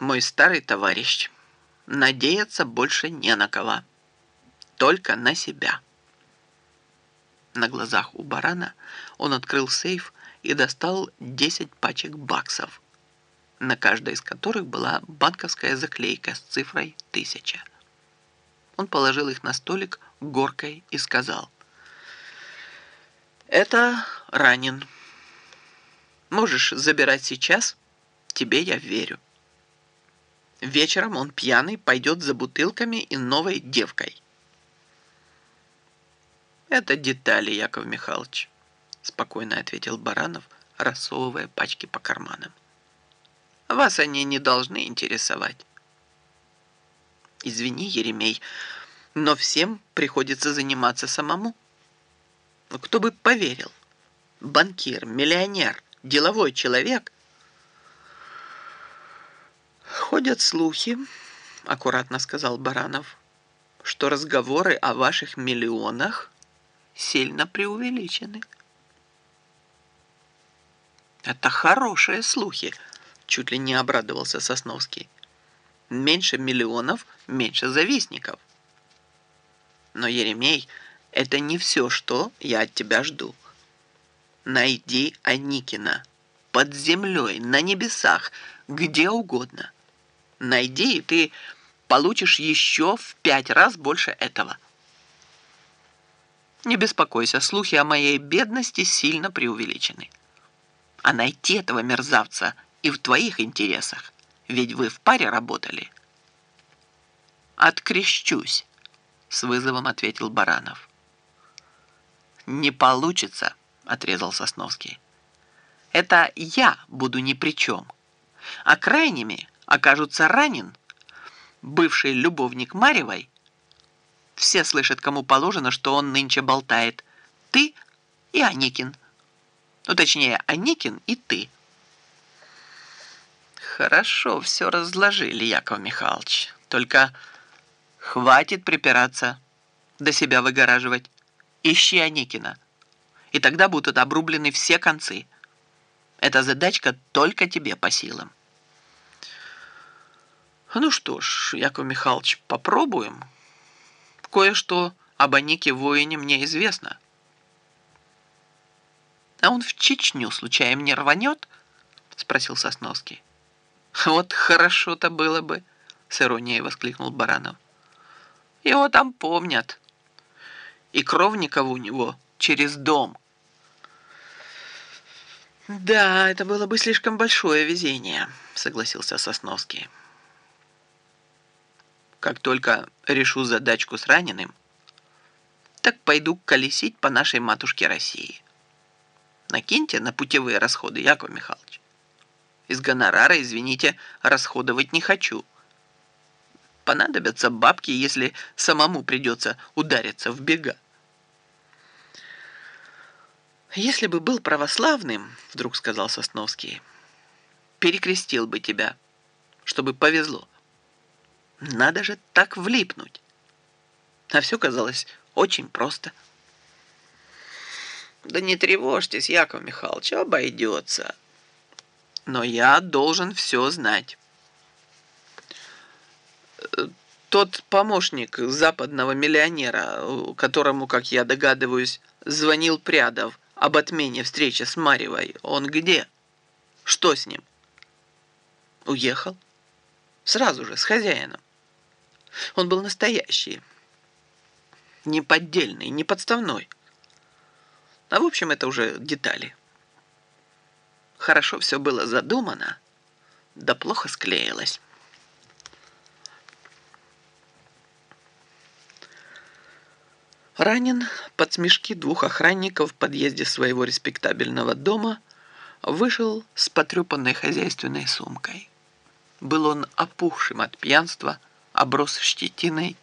мой старый товарищ, надеяться больше не на кого, только на себя». На глазах у барана он открыл сейф и достал 10 пачек баксов, на каждой из которых была банковская заклейка с цифрой 1000. Он положил их на столик горкой и сказал, «Это ранен. Можешь забирать сейчас, тебе я верю. Вечером он пьяный пойдет за бутылками и новой девкой». «Это детали, Яков Михайлович», — спокойно ответил Баранов, рассовывая пачки по карманам. «Вас они не должны интересовать». «Извини, Еремей, но всем приходится заниматься самому. Кто бы поверил? Банкир, миллионер, деловой человек». «Ходят слухи», — аккуратно сказал Баранов, «что разговоры о ваших миллионах — сильно преувеличены. «Это хорошие слухи», — чуть ли не обрадовался Сосновский. «Меньше миллионов, меньше завистников». «Но, Еремей, это не все, что я от тебя жду. Найди Аникина под землей, на небесах, где угодно. Найди, и ты получишь еще в пять раз больше этого». Не беспокойся, слухи о моей бедности сильно преувеличены. А найти этого мерзавца и в твоих интересах, ведь вы в паре работали. Открещусь, с вызовом ответил Баранов. Не получится, отрезал Сосновский. Это я буду ни при чем. А крайними окажутся ранен, бывший любовник Маревой все слышат, кому положено, что он нынче болтает. Ты и Аникин. Ну, точнее, Аникин и ты. Хорошо все разложили, Яков Михайлович. Только хватит припираться, до себя выгораживать. Ищи Аникина. И тогда будут обрублены все концы. Эта задачка только тебе по силам. Ну что ж, Яков Михайлович, попробуем. Кое-что об Анике воине мне известно. А он в Чечню случаем не рванет? Спросил Сосновский. Вот хорошо-то было бы, с иронией воскликнул Баранов. Его там помнят. И кровников у него через дом. Да, это было бы слишком большое везение, согласился Сосновский. Как только решу задачку с раненым, так пойду колесить по нашей матушке России. Накиньте на путевые расходы, Яков Михайлович. Из гонорара, извините, расходовать не хочу. Понадобятся бабки, если самому придется удариться в бега. «Если бы был православным, — вдруг сказал Сосновский, — перекрестил бы тебя, чтобы повезло». Надо же так влипнуть. А все казалось очень просто. Да не тревожьтесь, Яков Михайлович, обойдется. Но я должен все знать. Тот помощник западного миллионера, которому, как я догадываюсь, звонил Прядов об отмене встречи с Марьевой, он где? Что с ним? Уехал. Сразу же, с хозяином. Он был настоящий. Не поддельный, не подставной. А в общем, это уже детали. Хорошо все было задумано, да плохо склеилось. Ранен под смешки двух охранников в подъезде своего респектабельного дома вышел с потрепанной хозяйственной сумкой. Был он опухшим от пьянства, оброс щетиной.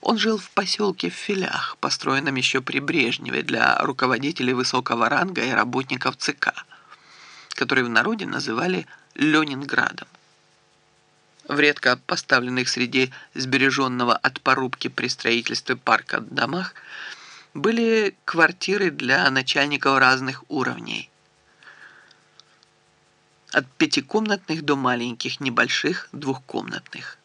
Он жил в поселке в Филях, построенном еще при Брежневе для руководителей высокого ранга и работников ЦК, который в народе называли Ленинградом. В редко поставленных среди сбереженного от порубки при строительстве парка домах были квартиры для начальников разных уровней – от пятикомнатных до маленьких, небольших двухкомнатных.